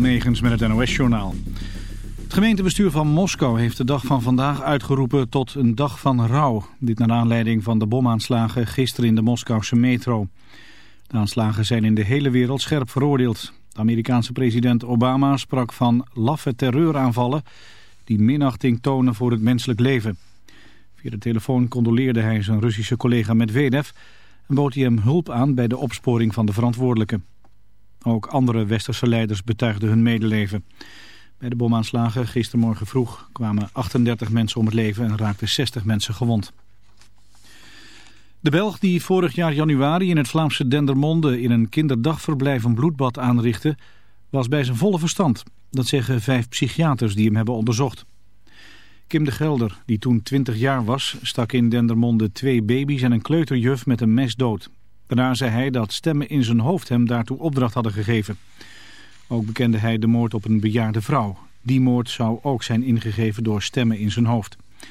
Negens met het NOS-journaal. Het gemeentebestuur van Moskou heeft de dag van vandaag uitgeroepen tot een dag van rouw. Dit naar aanleiding van de bomaanslagen gisteren in de Moskouse metro. De aanslagen zijn in de hele wereld scherp veroordeeld. De Amerikaanse president Obama sprak van laffe terreuraanvallen... die minachting tonen voor het menselijk leven. Via de telefoon condoleerde hij zijn Russische collega Medvedev... en bood hij hem hulp aan bij de opsporing van de verantwoordelijken. Ook andere westerse leiders betuigden hun medeleven. Bij de bomaanslagen gistermorgen vroeg kwamen 38 mensen om het leven en raakten 60 mensen gewond. De Belg die vorig jaar januari in het Vlaamse Dendermonde in een kinderdagverblijf een bloedbad aanrichtte, was bij zijn volle verstand. Dat zeggen vijf psychiaters die hem hebben onderzocht. Kim de Gelder, die toen 20 jaar was, stak in Dendermonde twee baby's en een kleuterjuf met een mes dood. Daarna zei hij dat stemmen in zijn hoofd hem daartoe opdracht hadden gegeven. Ook bekende hij de moord op een bejaarde vrouw. Die moord zou ook zijn ingegeven door stemmen in zijn hoofd. Het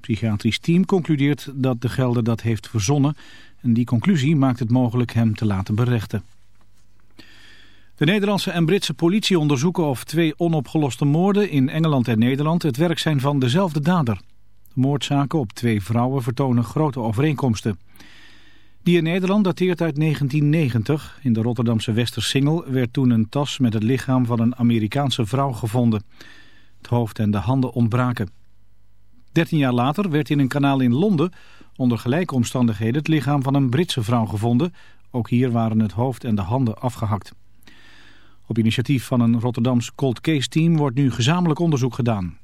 psychiatrisch team concludeert dat de Gelder dat heeft verzonnen... en die conclusie maakt het mogelijk hem te laten berechten. De Nederlandse en Britse politie onderzoeken of twee onopgeloste moorden in Engeland en Nederland het werk zijn van dezelfde dader. De moordzaken op twee vrouwen vertonen grote overeenkomsten. Die in Nederland dateert uit 1990. In de Rotterdamse Westersingel werd toen een tas met het lichaam van een Amerikaanse vrouw gevonden. Het hoofd en de handen ontbraken. Dertien jaar later werd in een kanaal in Londen onder gelijke omstandigheden het lichaam van een Britse vrouw gevonden. Ook hier waren het hoofd en de handen afgehakt. Op initiatief van een Rotterdams cold case team wordt nu gezamenlijk onderzoek gedaan.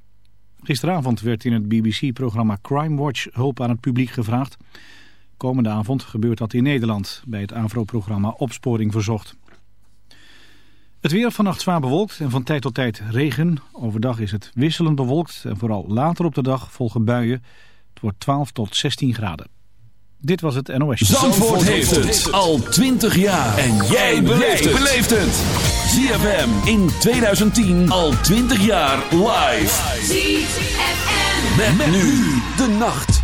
Gisteravond werd in het BBC-programma Crime Watch hulp aan het publiek gevraagd. Komende avond gebeurt dat in Nederland bij het AVRO-programma Opsporing Verzocht. Het weer vannacht zwaar bewolkt en van tijd tot tijd regen. Overdag is het wisselend bewolkt en vooral later op de dag volgen buien. Het wordt 12 tot 16 graden. Dit was het NOS. Zandvoort, heeft het al 20 jaar. En jij beleeft het. ZFM in 2010 al 20 jaar live. ZFM. met nu de nacht.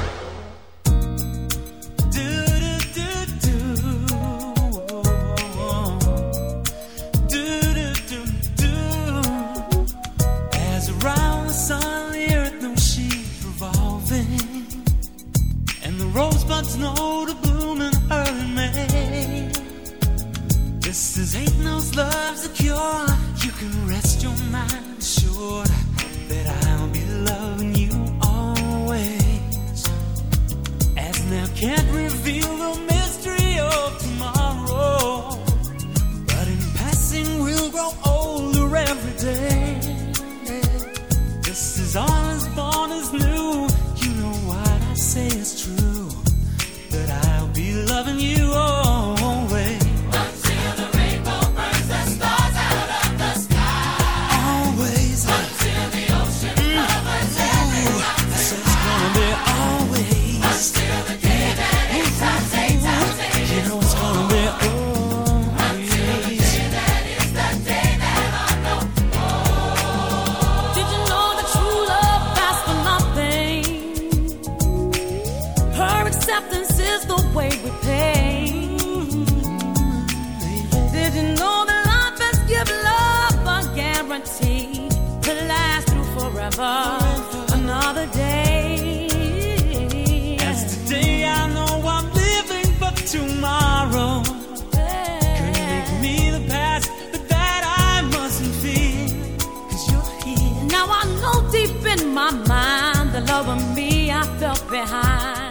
in my mind the love of me I felt behind.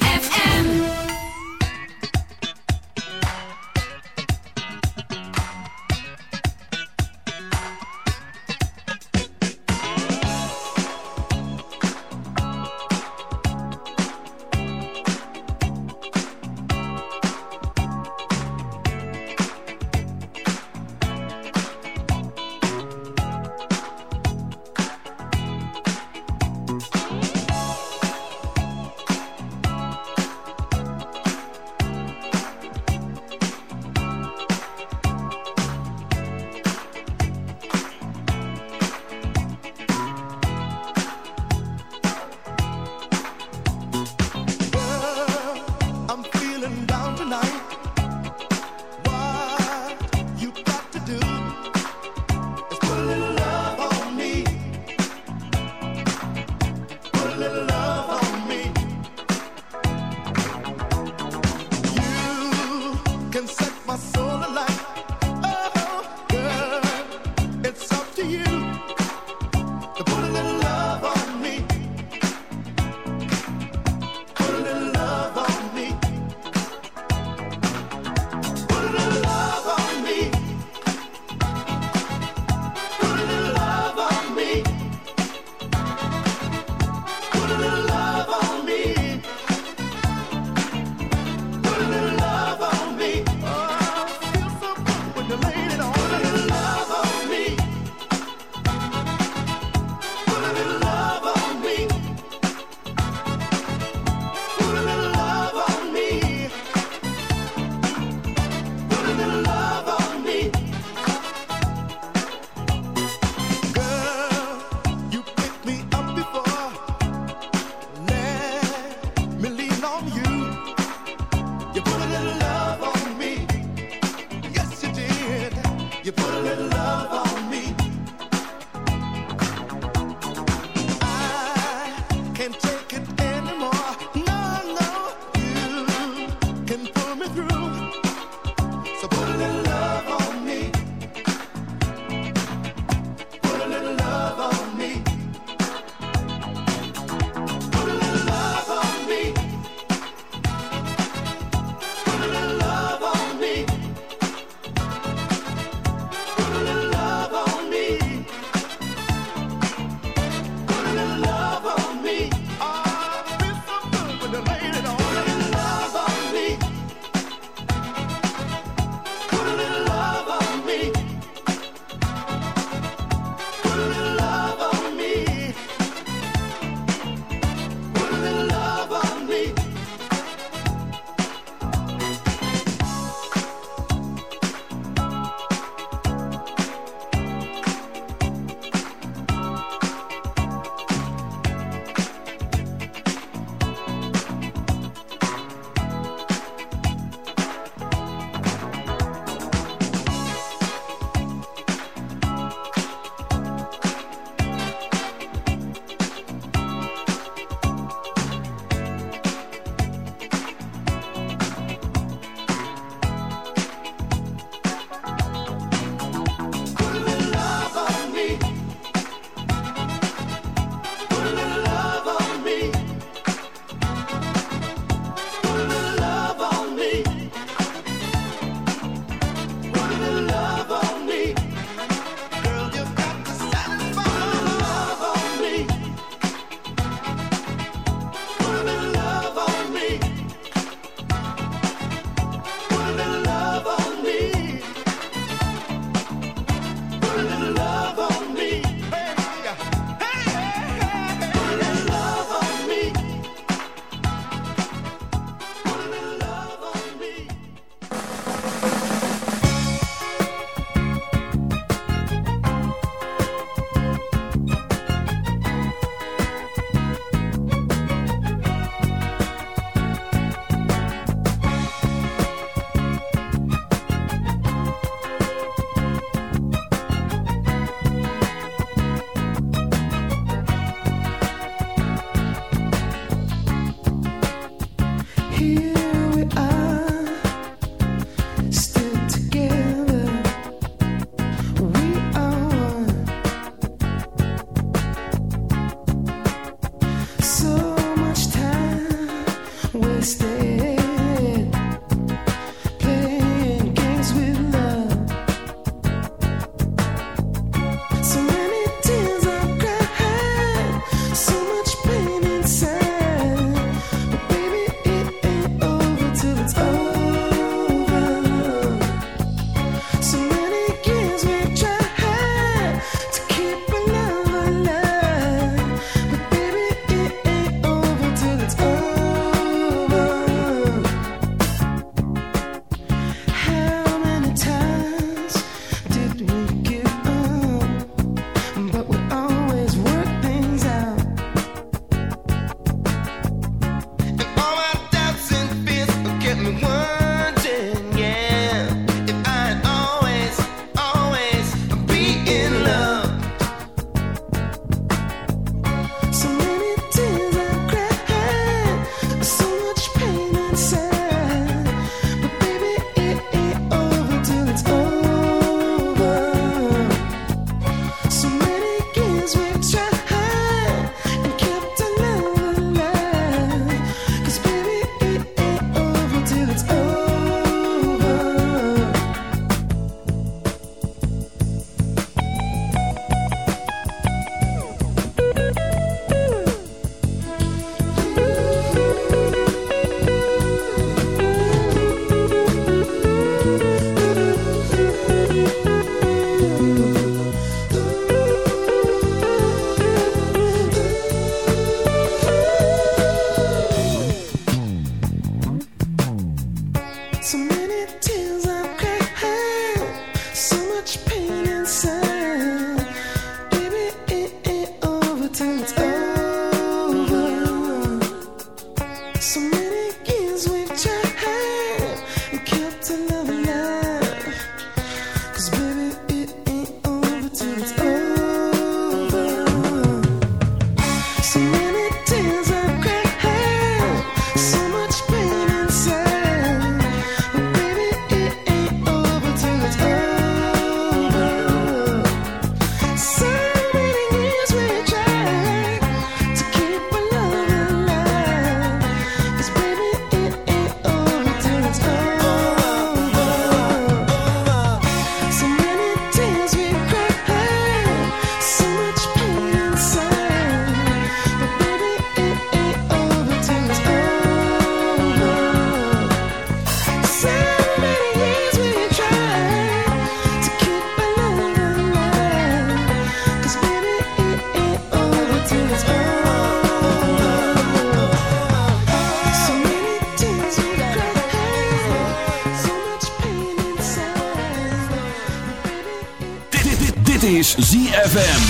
is ZFM.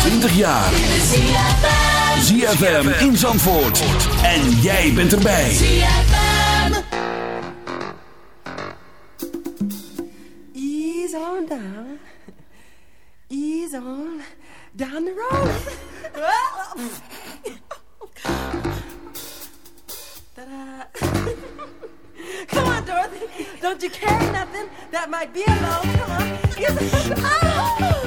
20 jaar. ZFM in Zandvoort. En jij bent erbij. Ease on down. Ease on down the road. Ta-da. Come on, Dorothy. Don't you carry nothing that might be alone. Come on. Yes. oh!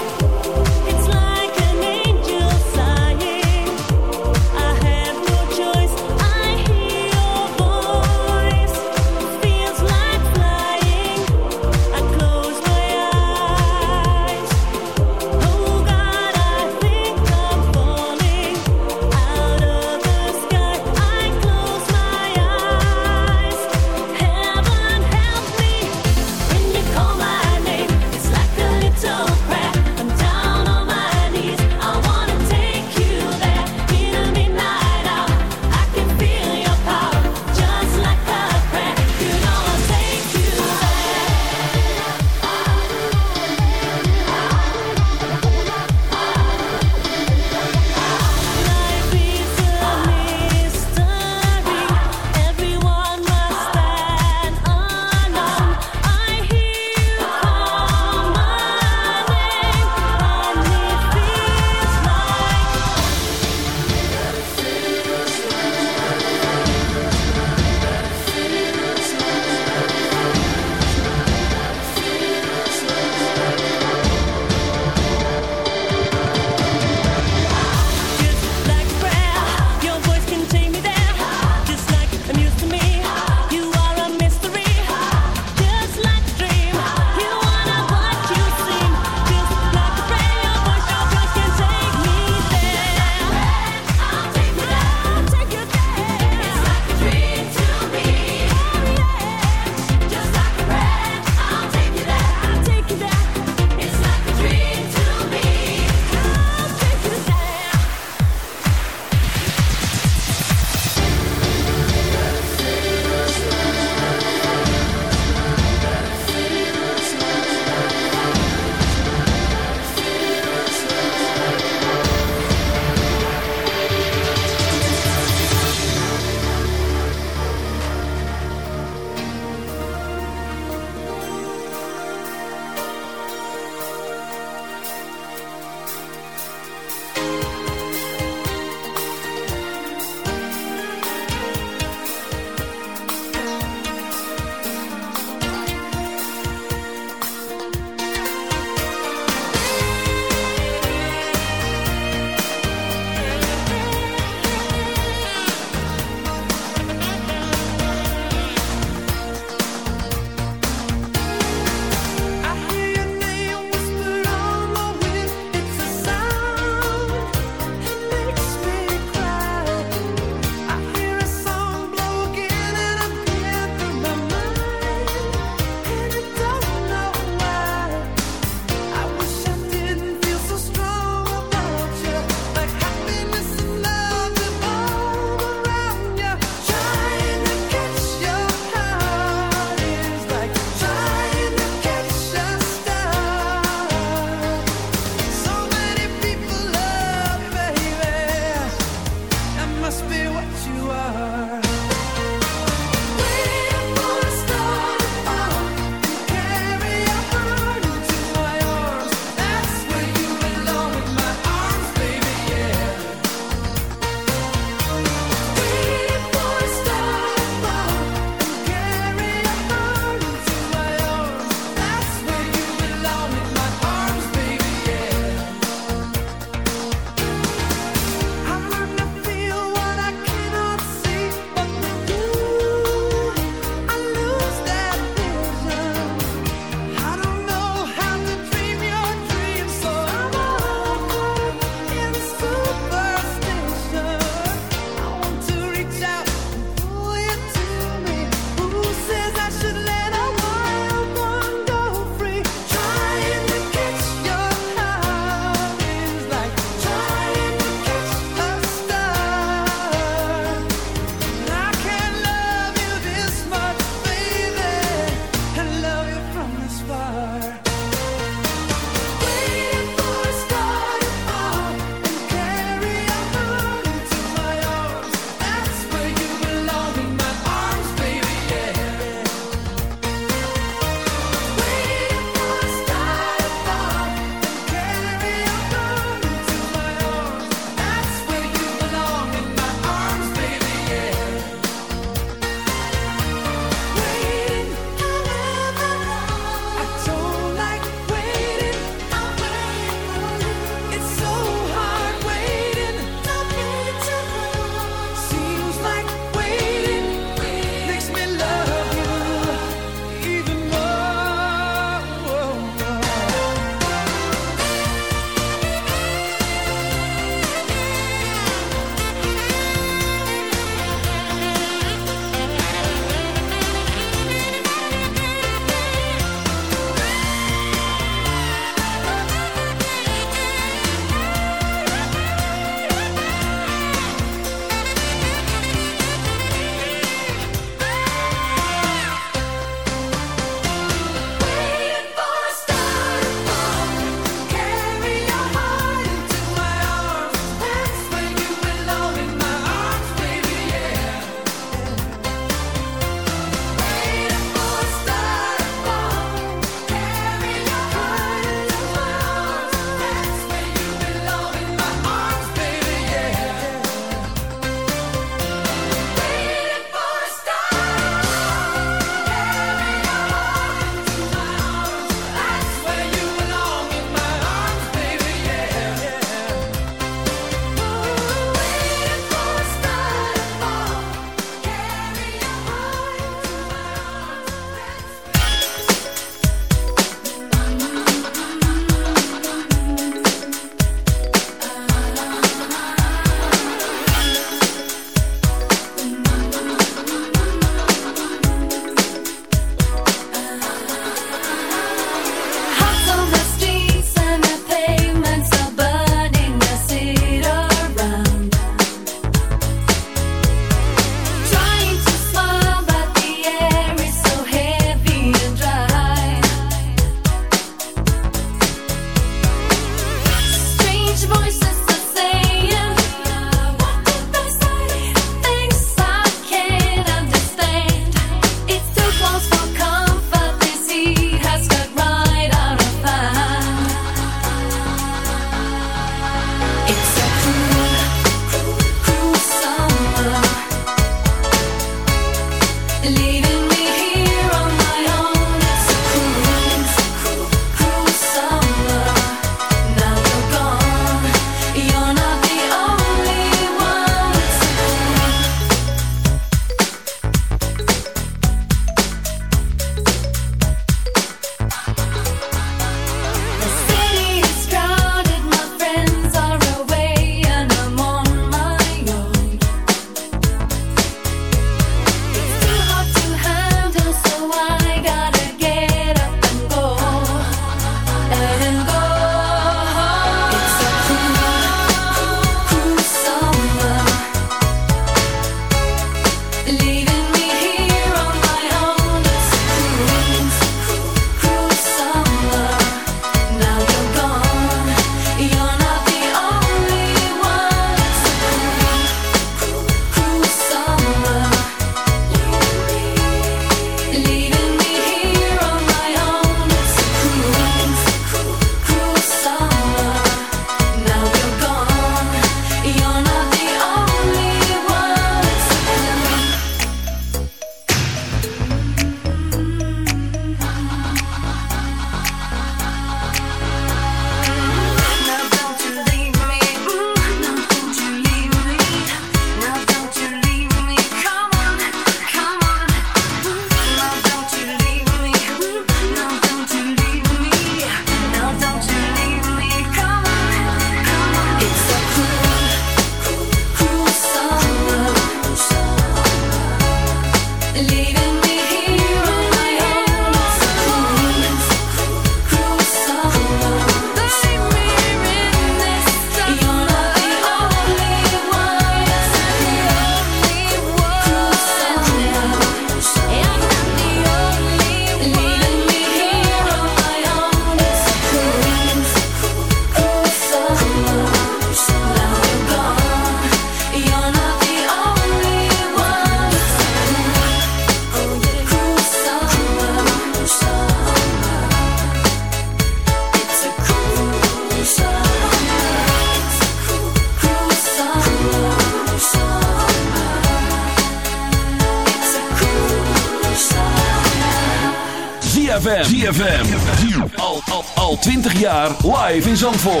Zandvoort.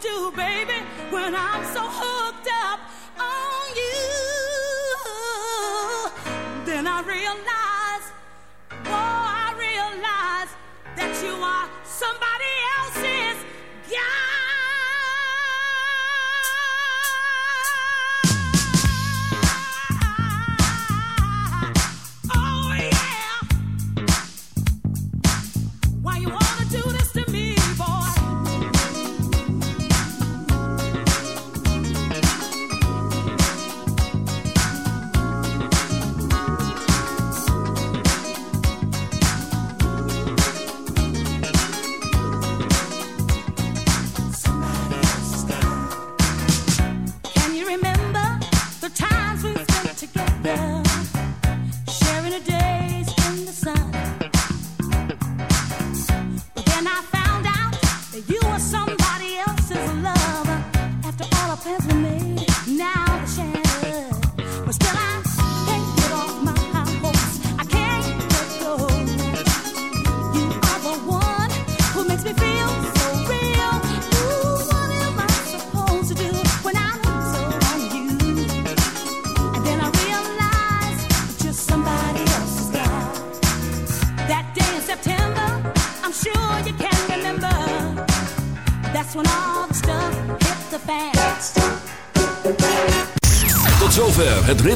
do, baby, when I'm so hooked?